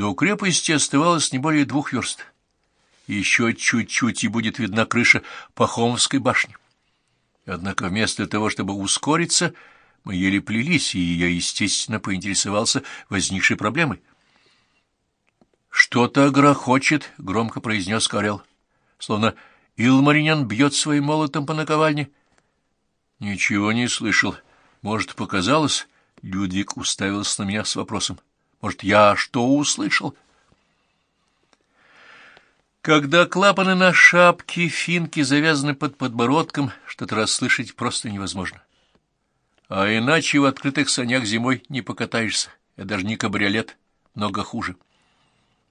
До крепости оставалось не более двух верст. Еще чуть-чуть, и будет видна крыша Пахомовской башни. Однако вместо того, чтобы ускориться, мы еле плелись, и я, естественно, поинтересовался возникшей проблемой. «Что-то грохочет», — громко произнес Карел, словно Илмаринян бьет своим молотом по наковальне. «Ничего не слышал. Может, показалось?» Людвиг уставился на меня с вопросом. «Может, я что услышал?» Когда клапаны на шапке финки завязаны под подбородком, что-то расслышать просто невозможно. А иначе в открытых санях зимой не покатаешься. Это даже не кабриолет, много хуже.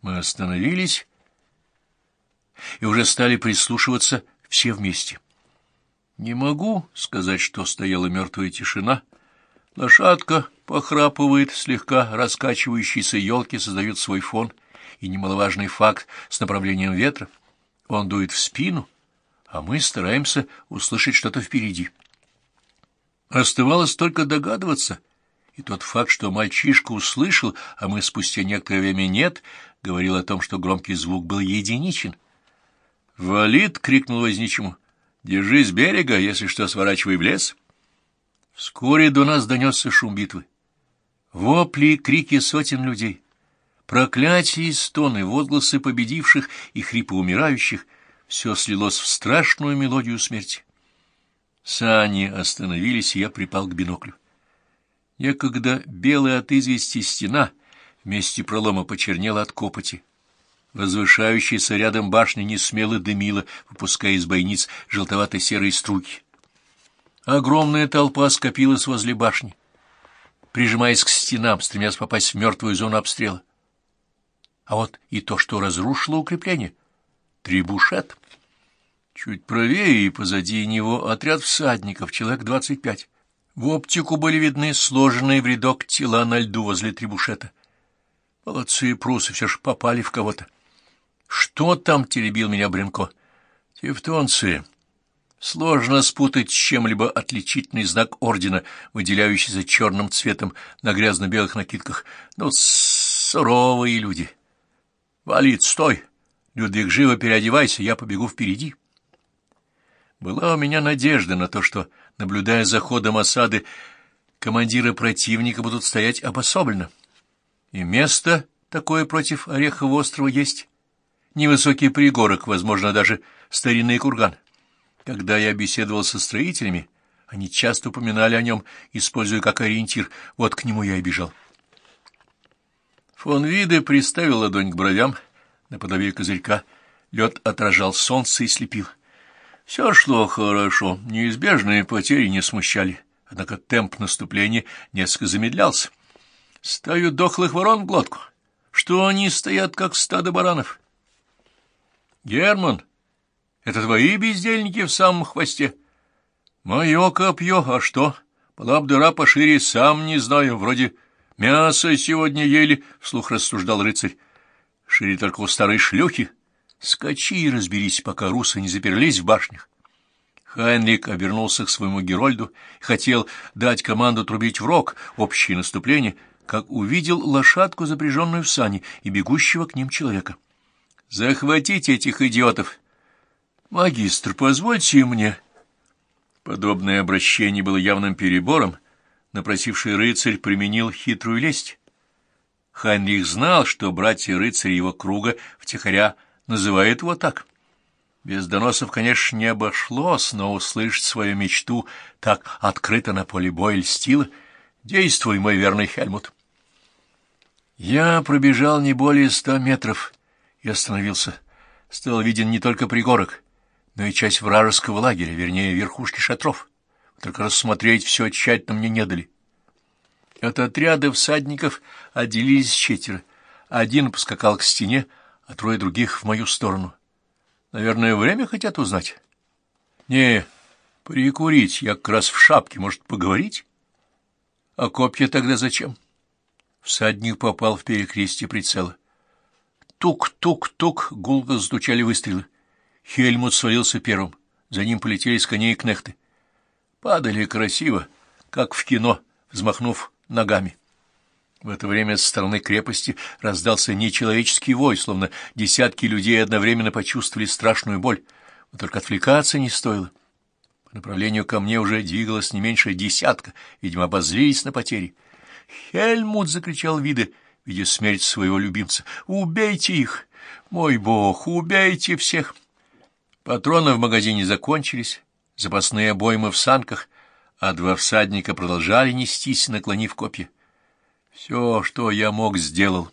Мы остановились и уже стали прислушиваться все вместе. Не могу сказать, что стояла мертвая тишина. Лошадка похрапывает, слегка раскачивающиеся елки создают свой фон, и немаловажный факт с направлением ветра. Он дует в спину, а мы стараемся услышать что-то впереди. Оставалось только догадываться, и тот факт, что мальчишка услышал, а мы спустя некоторое время нет, говорил о том, что громкий звук был единичен. «Валит!» — крикнул возничему. «Держись берега, если что, сворачивай в лес». Вскоре до нас донесся шум битвы. Вопли крики сотен людей, проклятия и стоны, возгласы победивших и хрипы умирающих — все слилось в страшную мелодию смерти. Сани остановились, и я припал к биноклю. Некогда белая от извести стена вместе пролома почернела от копоти. Возвышающаяся рядом башня несмело дымила, выпуская из бойниц желтовато-серые струйки. Огромная толпа скопилась возле башни, прижимаясь к стенам, стремясь попасть в мертвую зону обстрела. А вот и то, что разрушило укрепление — трибушет. Чуть правее и позади него отряд всадников, человек двадцать пять. В оптику были видны сложенные в рядок тела на льду возле трибушета. Молодцы прусы все же попали в кого-то. Что там теребил меня Бренко? Тевтонцы. Сложно спутать с чем-либо отличительный знак ордена, выделяющийся черным цветом на грязно-белых накидках. Ну, суровые люди. Валит, стой! Людвиг, живо переодевайся, я побегу впереди. Была у меня надежда на то, что, наблюдая за ходом осады, командиры противника будут стоять обособленно. И место такое против Орехового острова есть невысокий пригорок, возможно, даже старинный курган. Когда я беседовал со строителями, они часто упоминали о нем, используя как ориентир. Вот к нему я и бежал. Фон Виде приставил ладонь к бровям, наподобие козырька. Лед отражал солнце и слепил. Все шло хорошо, неизбежные потери не смущали, однако темп наступления несколько замедлялся. Стаю дохлых ворон в глотку. Что они стоят, как стадо баранов? Герман, это твои бездельники в самом хвосте? Мое копье, а что? Была б дыра пошире, сам не знаю, вроде мясо сегодня ели, — вслух рассуждал рыцарь. Шире только у старой шлюхи. Скачи и разберись, пока русы не заперлись в башнях. Хайнрик обернулся к своему Герольду и хотел дать команду трубить в рог, общее наступление, как увидел лошадку, запряженную в сани, и бегущего к ним человека. Захватите этих идиотов. Магистр, позвольте мне. Подобное обращение было явным перебором. Напросивший рыцарь применил хитрую лесть. Хайнрих знал, что братья-рыцари его круга втихаря называют его так. Без доносов, конечно, не обошлось, но услышать свою мечту так открыто на поле боя льстило. Действуй, мой верный Хельмут. Я пробежал не более ста метров и остановился. Стал виден не только пригорок, но и часть вражеского лагеря, вернее, верхушки шатров. Только рассмотреть все тщательно мне не дали. От отряда всадников отделились четверо. Один поскакал к стене, а трое других в мою сторону. Наверное, время хотят узнать. Не, прикурить, я как раз в шапке, может, поговорить? А копья тогда зачем? Всадник попал в перекрестие прицела. Тук-тук-тук гулко стучали выстрелы. Хельмут свалился первым. За ним полетели с коней кнехты. Падали красиво, как в кино, взмахнув ногами. В это время со стороны крепости раздался нечеловеческий вой, словно десятки людей одновременно почувствовали страшную боль. Вот только отвлекаться не стоило. По направлению ко мне уже двигалось не меньше десятка, видимо, обозлились на потери. «Хельмут!» — закричал Виде, видя смерть своего любимца. «Убейте их! Мой бог, убейте всех!» Патроны в магазине закончились, запасные обоймы в санках, а два всадника продолжали нестись, наклонив копья. Все, что я мог, сделал.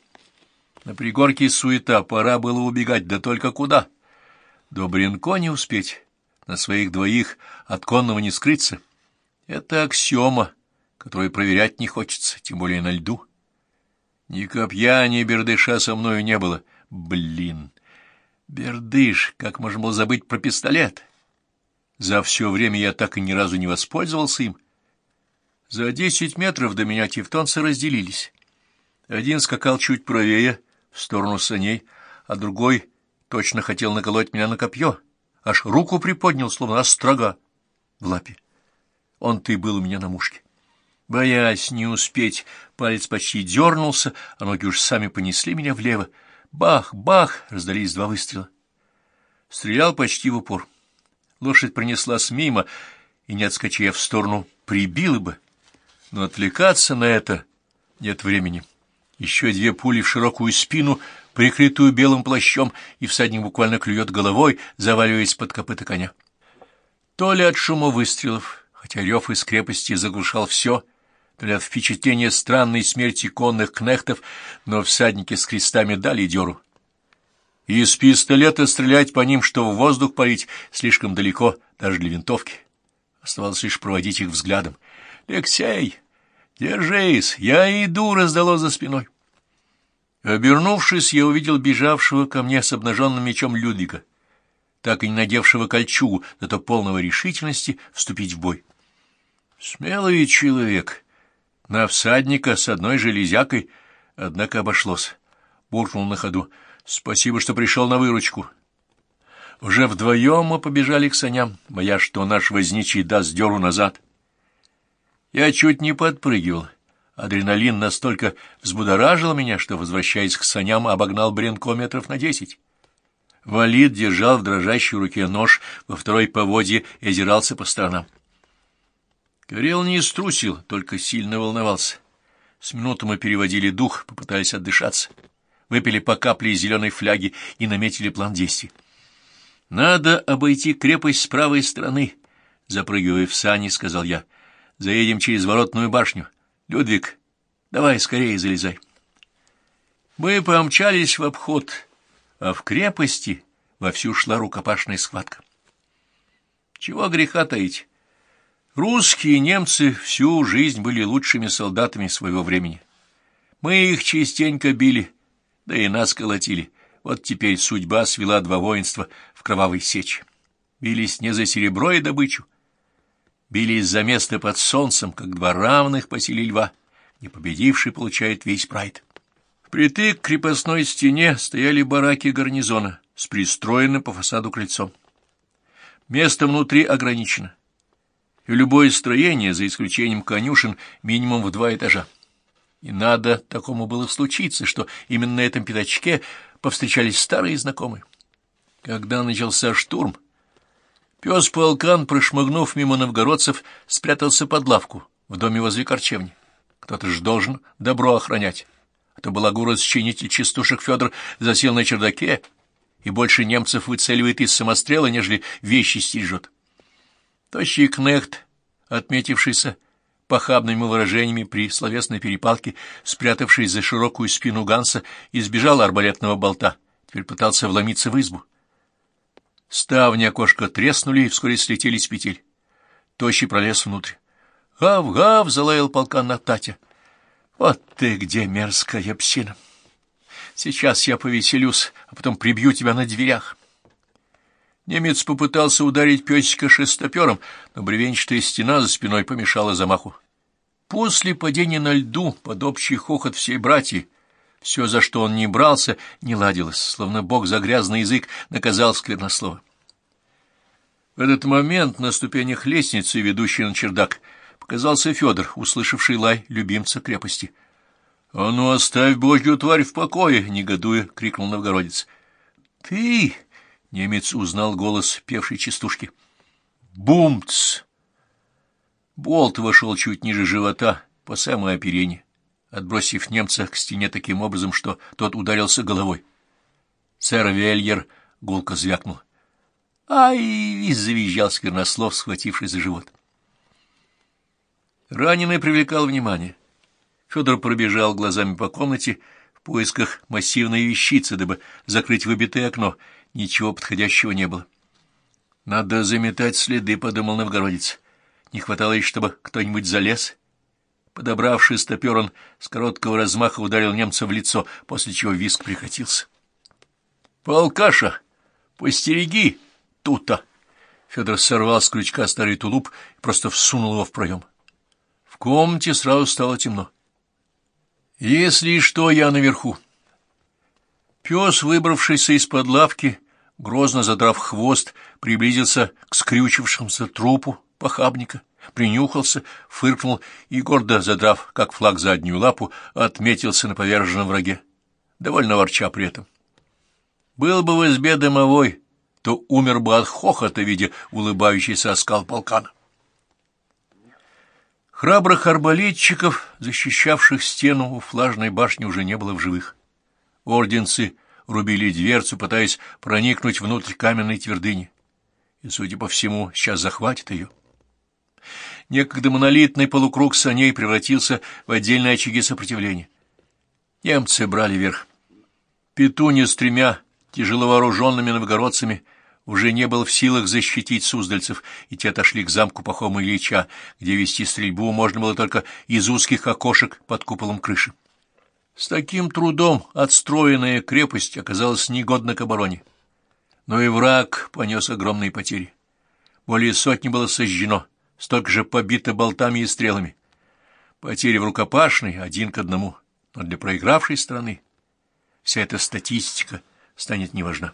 На пригорке суета, пора было убегать, да только куда? До Бринко не успеть, на своих двоих от конного не скрыться. Это аксиома, которую проверять не хочется, тем более на льду. Ни копья, ни бердыша со мною не было. Блин, бердыш, как можно было забыть про пистолет? За все время я так и ни разу не воспользовался им. За десять метров до меня тевтонцы разделились. Один скакал чуть правее, в сторону саней, а другой точно хотел наколоть меня на копье, аж руку приподнял, словно острога в лапе. Он ты был у меня на мушке. Боясь не успеть, палец почти дернулся, а ноги уж сами понесли меня влево. Бах, бах! Раздались два выстрела. Стрелял почти в упор. Лошадь пронеслась мимо, и, не отскочив в сторону, прибила бы. Но отвлекаться на это нет времени. Еще две пули в широкую спину, прикрытую белым плащом, и всадник буквально клюет головой, заваливаясь под копыта коня. То ли от шума выстрелов, хотя рев из крепости заглушал все, от впечатления странной смерти конных кнехтов, но всадники с крестами дали дёру. Из пистолета стрелять по ним, что в воздух парить, слишком далеко, даже для винтовки. Оставалось лишь проводить их взглядом. «Алексей, держись, я иду!» — раздало за спиной. Обернувшись, я увидел бежавшего ко мне с обнаженным мечом Людвига, так и не надевшего кольчугу, зато полного решительности вступить в бой. Смелый человек, на всадника с одной железякой, однако обошлось. Буркнул на ходу. «Спасибо, что пришел на выручку». Уже вдвоем мы побежали к саням, боясь, что наш возничий даст дёру назад. Я чуть не подпрыгивал. Адреналин настолько взбудоражил меня, что, возвращаясь к саням, обогнал Бренко метров на десять. Валид держал в дрожащей руке нож, во второй поводье и озирался по сторонам. Горел не струсил, только сильно волновался. С минуты мы переводили дух, попытались отдышаться. Выпили по капле из зеленой фляги и наметили план действий. «Надо обойти крепость с правой стороны», — запрыгивая в сани, сказал я. Заедем через воротную башню. Людвиг, давай скорее залезай. Мы помчались в обход, а в крепости вовсю шла рукопашная схватка. Чего греха таить? Русские и немцы всю жизнь были лучшими солдатами своего времени. Мы их частенько били, да и нас колотили. Вот теперь судьба свела два воинства в кровавой сече. Бились не за серебро и добычу, бились за место под солнцем, как два равных по силе льва. Непобедивший получает весь прайд. Впритык к крепостной стене стояли бараки гарнизона с пристроенным по фасаду крыльцом. Место внутри ограничено. И любое строение, за исключением конюшен, минимум в два этажа. И надо такому было случиться, что именно на этом пятачке повстречались старые знакомые. Когда начался штурм, Пес-полкан, прошмыгнув мимо новгородцев, спрятался под лавку в доме возле корчевни. Кто-то же должен добро охранять. А то балагура-счинитель частушек Федор засел на чердаке и больше немцев выцеливает из самострела, нежели вещи стережет. Тощий кнехт, отметившийся похабными выражениями при словесной перепалке, спрятавшись за широкую спину Ганса, избежал арбалетного болта, теперь пытался вломиться в избу. Ставни окошка треснули и вскоре слетели с петель. Тощий пролез внутрь. «Гав-гав!» — залаял полкан на Татя. «Вот ты где, мерзкая псина! Сейчас я повеселюсь, а потом прибью тебя на дверях!» Немец попытался ударить песика шестопером, но бревенчатая стена за спиной помешала замаху. После падения на льду под общий хохот всей братьи все, за что он не брался, не ладилось, словно бог за грязный язык наказал сквернослово. В этот момент на ступенях лестницы, ведущей на чердак, показался Федор, услышавший лай любимца крепости. «А ну, оставь божью тварь в покое!» — негодуя, — крикнул новгородец. «Ты!» — немец узнал голос певшей частушки. «Бумц!» Болт вошел чуть ниже живота, по самое оперение, отбросив немца к стене таким образом, что тот ударился головой. Сэр Вельер гулко звякнул. «Ай!» — завизжал Сквернослов, схватившись за живот. Раненый привлекал внимание. Федор пробежал глазами по комнате в поисках массивной вещицы, дабы закрыть выбитое окно. Ничего подходящего не было. «Надо заметать следы», — подумал новгородец. Не хватало еще, чтобы кто-нибудь залез. Подобравший стопер, он с короткого размаха ударил немца в лицо, после чего виск прекратился. «Полкаша, постереги тута!» Федор сорвал с крючка старый тулуп и просто всунул его в проем. В комнате сразу стало темно. «Если что, я наверху». Пес, выбравшийся из-под лавки, грозно задрав хвост, приблизился к скрючившемуся трупу похабника, принюхался, фыркнул и, гордо задрав, как флаг заднюю лапу, отметился на поверженном враге, довольно ворча при этом. Был бы в избе дымовой, то умер бы от хохота, видя улыбающийся оскал полкана. Храбрых арбалетчиков, защищавших стену у флажной башни, уже не было в живых. Орденцы рубили дверцу, пытаясь проникнуть внутрь каменной твердыни, и, судя по всему, сейчас захватит ее. Некогда монолитный полукруг саней превратился в отдельные очаги сопротивления. Немцы брали верх. Петуня с тремя тяжеловооруженными новгородцами — уже не был в силах защитить суздальцев, и те отошли к замку Пахома Ильича, где вести стрельбу можно было только из узких окошек под куполом крыши. С таким трудом отстроенная крепость оказалась негодна к обороне. Но и враг понес огромные потери. Более сотни было сожжено, столько же побито болтами и стрелами. Потери в рукопашной один к одному, но для проигравшей страны вся эта статистика станет неважна.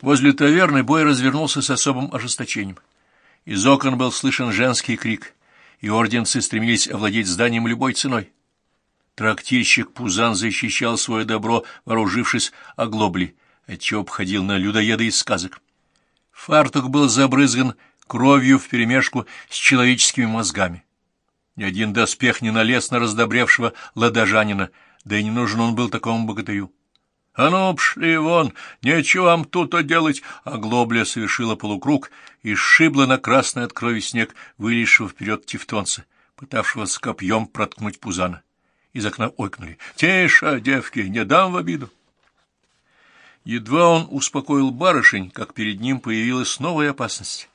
Возле таверны бой развернулся с особым ожесточением. Из окон был слышен женский крик, и орденцы стремились овладеть зданием любой ценой. Трактирщик Пузан защищал свое добро, вооружившись оглоблей, отчего обходил на людоеда из сказок. Фартук был забрызган кровью вперемешку с человеческими мозгами. Ни один доспех не налез на раздобревшего ладожанина, да и не нужен он был такому богатырю. «А ну, пшли вон, нечего вам тут-то делать!» А глобля совершила полукруг и сшибла на красный от крови снег, вылезшего вперед тевтонца, пытавшегося копьем проткнуть Пузана. Из окна ойкнули. «Тише, девки, не дам в обиду!» Едва он успокоил барышень, как перед ним появилась новая опасность.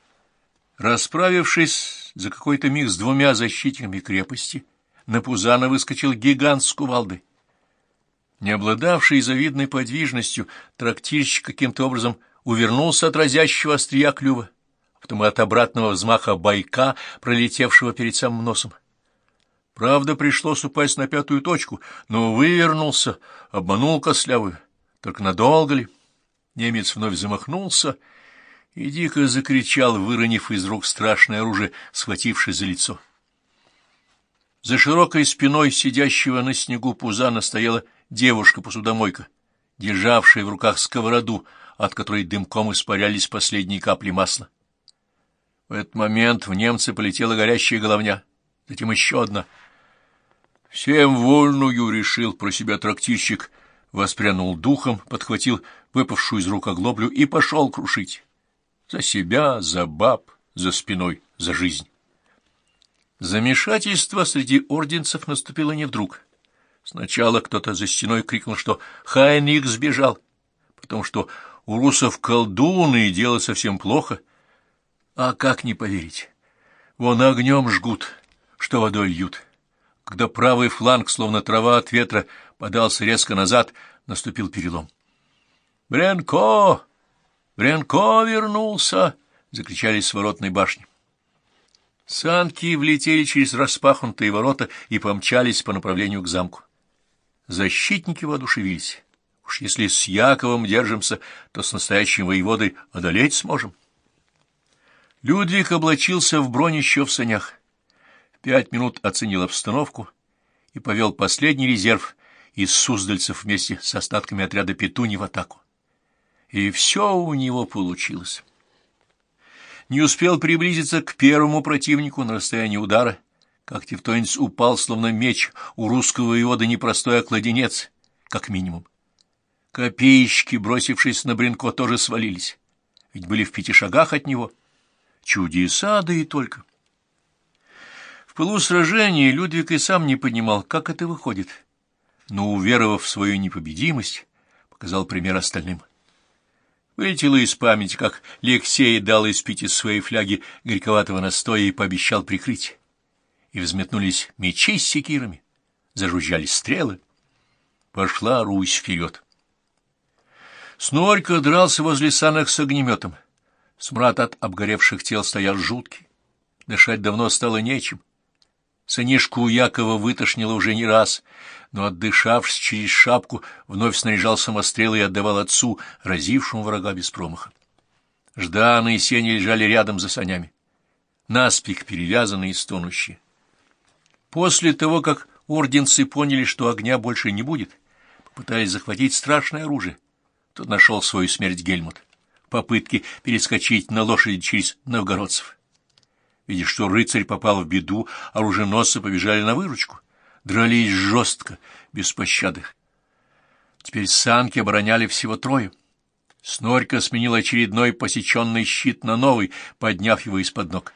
Расправившись за какой-то миг с двумя защитниками крепости, на Пузана выскочил гигант с кувалдой. Не обладавший завидной подвижностью, трактирщик каким-то образом увернулся от разящего острия клюва, потом от обратного взмаха байка, пролетевшего перед самым носом. Правда, пришлось упасть на пятую точку, но вывернулся, обманул кослявую. Только надолго ли? Немец вновь замахнулся и дико закричал, выронив из рук страшное оружие, схватившись за лицо. За широкой спиной сидящего на снегу пузана стояла девушка-посудомойка, державшая в руках сковороду, от которой дымком испарялись последние капли масла. В этот момент в немца полетела горящая головня, затем еще одна. «Всем вольную!» — решил про себя трактирщик, воспрянул духом, подхватил выпавшую из рук оглоблю и пошел крушить. За себя, за баб, за спиной, за жизнь. Замешательство среди орденцев наступило не вдруг. Сначала кто-то за стеной крикнул, что Хайник сбежал, потому что у русов колдуны и дело совсем плохо. А как не поверить? Вон огнем жгут, что водой льют. Когда правый фланг, словно трава от ветра, подался резко назад, наступил перелом. «Бренко! Бренко вернулся!» — закричали с воротной башни. Санки влетели через распахнутые ворота и помчались по направлению к замку. Защитники воодушевились. Уж если с Яковом держимся, то с настоящим воеводой одолеть сможем. Людвиг облачился в бронь еще в санях. Пять минут оценил обстановку и повел последний резерв из суздальцев вместе с остатками отряда Петуни в атаку. И все у него получилось. Не успел приблизиться к первому противнику на расстоянии удара, как тевтонец упал, словно меч у русского воевода непростой окладенец, как минимум. Копеечки, бросившись на Бринко, тоже свалились, ведь были в пяти шагах от него. Чудеса, да и только. Пылу сражения Людвиг и сам не понимал, как это выходит, но, уверовав в свою непобедимость, показал пример остальным. Вылетело из памяти, как Лексей дал испить из своей фляги горьковатого настоя и пообещал прикрыть. И взметнулись мечи с секирами, зажужжали стрелы. Пошла Русь вперед. Снорька дрался возле санок с огнеметом. Смрад от обгоревших тел стоял жуткий. Дышать давно стало нечем. Сынишку Якова вытошнило уже не раз, но, отдышавшись через шапку, вновь снаряжал самострелы и отдавал отцу, разившему врага без промаха. Ждан и Сеня лежали рядом за санями, наспех перевязанные и стонущие. После того, как орденцы поняли, что огня больше не будет, попытались захватить страшное оружие. Тут нашел свою смерть Гельмут в попытке перескочить на лошади через новгородцев. Видя, что рыцарь попал в беду, оруженосцы побежали на выручку. Дрались жестко, без пощады. Теперь санки обороняли всего трое. Снорька сменил очередной посеченный щит на новый, подняв его из-под ног.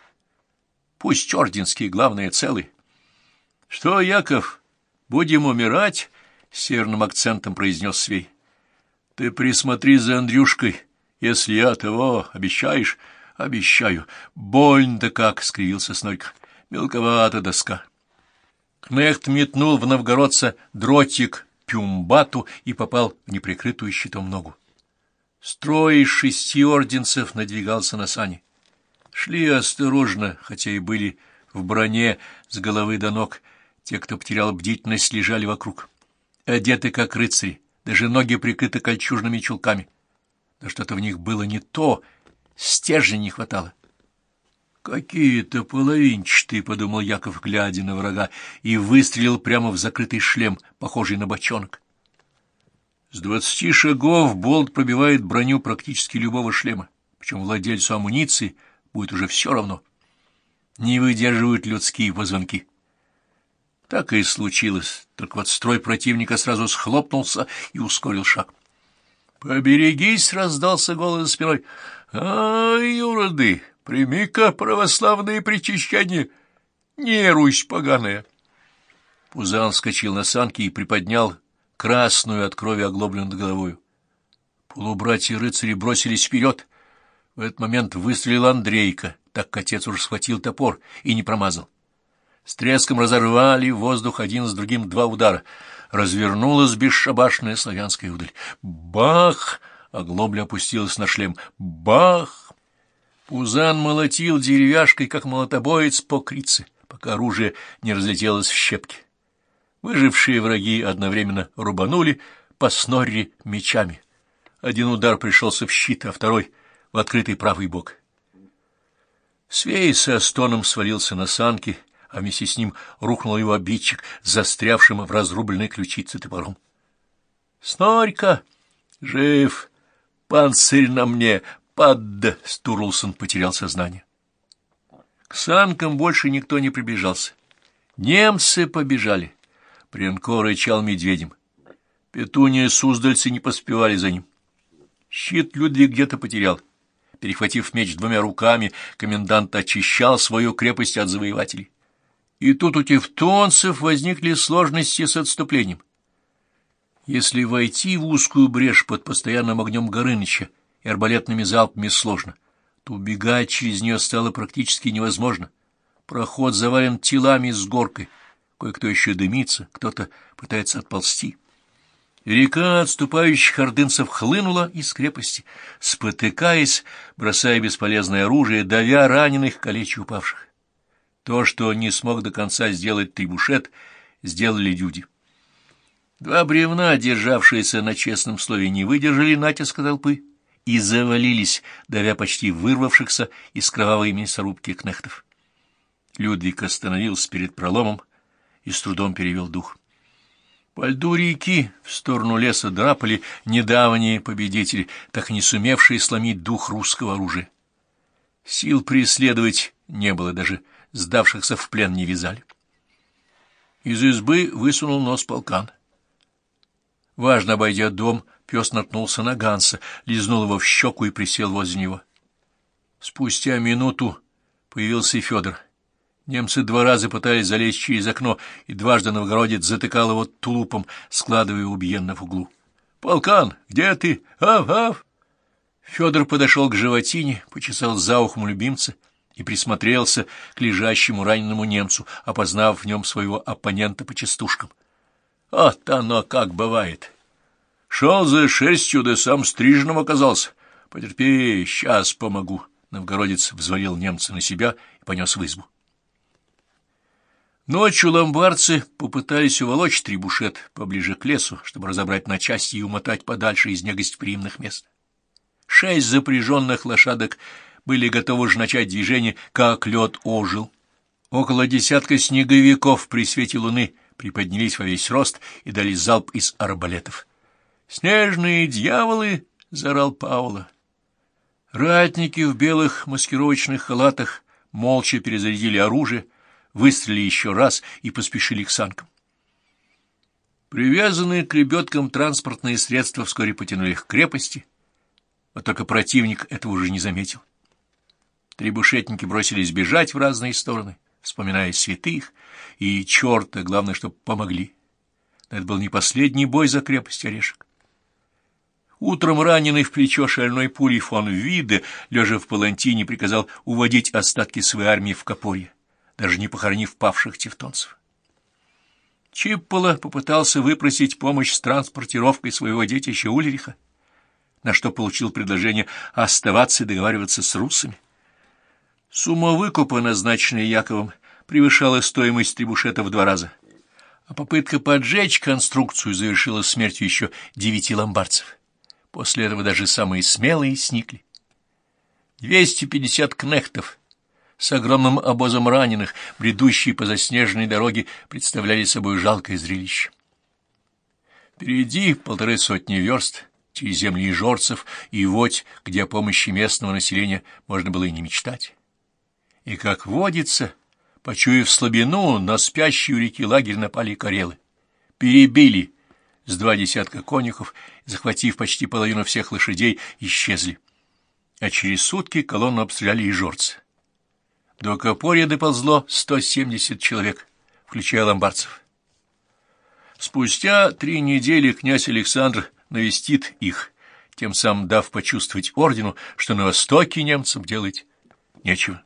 Пусть орденские главные целы. — Что, Яков, будем умирать? — северным акцентом произнес Свей. — Ты присмотри за Андрюшкой, если я того обещаешь. Обещаю. Больно-то как, — скривился Снорька. Мелковата доска. Кнехт метнул в новгородца дротик пюмбату и попал в неприкрытую щитом ногу. Строй из шести орденцев надвигался на сани. Шли осторожно, хотя и были в броне с головы до ног. Те, кто потерял бдительность, лежали вокруг. Одеты, как рыцари, даже ноги прикрыты кольчужными чулками. Да что-то в них было не то, Стержня не хватало. «Какие-то половинчатые», — подумал Яков, глядя на врага, и выстрелил прямо в закрытый шлем, похожий на бочонок. С двадцати шагов болт пробивает броню практически любого шлема, причем владельцу амуниции будет уже все равно. Не выдерживают людские позвонки. Так и случилось, только вот строй противника сразу схлопнулся и ускорил шаг. «Поберегись!» — раздался голос за спиной. «Ай, юроды, прими-ка православное причащение, не Русь поганая!» Пузан вскочил на санки и приподнял красную от крови оглоблю над головою. Полубратья-рыцари бросились вперед. В этот момент выстрелил Андрейка, так как отец уже схватил топор и не промазал. С треском разорвали воздух один с другим два удара. Развернулась бесшабашная славянская удаль. Бах! Оглобля опустилась на шлем. Бах! Пузан молотил деревяшкой, как молотобоец по крице, пока оружие не разлетелось в щепки. Выжившие враги одновременно рубанули по снорре мечами. Один удар пришелся в щит, а второй — в открытый правый бок. Свей со стоном свалился на санки, а вместе с ним рухнул его обидчик, застрявшим в разрубленной ключице топором. — Снорька! Жив! Панцирь на мне! Падда! Стурлсон потерял сознание. К санкам больше никто не приближался. Немцы побежали. Пренко рычал медведем. Петуния Суздальцы не поспевали за ним. Щит Людвиг где-то потерял. Перехватив меч двумя руками, комендант очищал свою крепость от завоевателей. И тут у тевтонцев возникли сложности с отступлением. Если войти в узкую брешь под постоянным огнем Горыныча и арбалетными залпами сложно, то убегать через нее стало практически невозможно. Проход завален телами с горкой, кое-кто еще дымится, кто-то пытается отползти. Река отступающих ордынцев хлынула из крепости, спотыкаясь, бросая бесполезное оружие, давя раненых, калечи упавших. То, что не смог до конца сделать Трибушет, сделали люди. Два бревна, державшиеся на честном слове, не выдержали натиска толпы и завалились, давя почти вырвавшихся из кровавой мясорубки кнехтов. Людвиг остановился перед проломом и с трудом перевел дух. По льду реки в сторону леса драпали недавние победители, так не сумевшие сломить дух русского оружия. Сил преследовать не было, даже сдавшихся в плен не вязали. Из избы высунул нос полкан. Важно обойдя дом, пес наткнулся на Ганса, лизнул его в щеку и присел возле него. Спустя минуту появился и Федор. Немцы два раза пытались залезть через окно, и дважды новгородец затыкал его тулупом, складывая убиенно в углу. — Полкан, где ты? Ав-ав! Федор подошел к животине, почесал за ухом любимца и присмотрелся к лежащему раненому немцу, опознав в нем своего оппонента по частушкам. — Вот оно как бывает! Шел за шерстью, да сам стриженным оказался. Потерпи, сейчас помогу. Новгородец взвалил немца на себя и понес в избу. Ночью ломбардцы попытались уволочь трибушет поближе к лесу, чтобы разобрать на части и умотать подальше из негостеприимных мест. Шесть запряженных лошадок были готовы же начать движение, как лед ожил. Около десятка снеговиков при свете луны приподнялись во весь рост и дали залп из арбалетов. «Снежные дьяволы!» — заорал Паула. Ратники в белых маскировочных халатах молча перезарядили оружие, выстрелили еще раз и поспешили к санкам. Привязанные к лебедкам транспортные средства вскоре потянули их к крепости, вот только противник этого уже не заметил. Требушетники бросились бежать в разные стороны, вспоминая святых и черта, главное, чтобы помогли. Но это был не последний бой за крепость Орешек. Утром раненый в плечо шальной пулей фон Виде, лежа в палантине, приказал уводить остатки своей армии в Копорье даже не похоронив павших тевтонцев. Чиппола попытался выпросить помощь с транспортировкой своего детища Ульриха, на что получил предложение оставаться и договариваться с русами. Сумма выкупа, назначенная Яковом, превышала стоимость трибушета в два раза, а попытка поджечь конструкцию завершилась смертью еще девяти ломбардцев. После этого даже самые смелые сникли. Двести пятьдесят кнехтов — с огромным обозом раненых, бредущие по заснеженной дороге, представляли собой жалкое зрелище. Впереди полторы сотни верст через земли жорцев и водь, где о помощи местного населения можно было и не мечтать. И, как водится, почуяв слабину, на спящий у реки лагерь напали карелы. Перебили с два десятка конюхов, захватив почти половину всех лошадей, исчезли. А через сутки колонну обстреляли и жорцы. До Копорья доползло 170 человек, включая ломбардцев. Спустя три недели князь Александр навестит их, тем самым дав почувствовать ордену, что на востоке немцам делать нечего.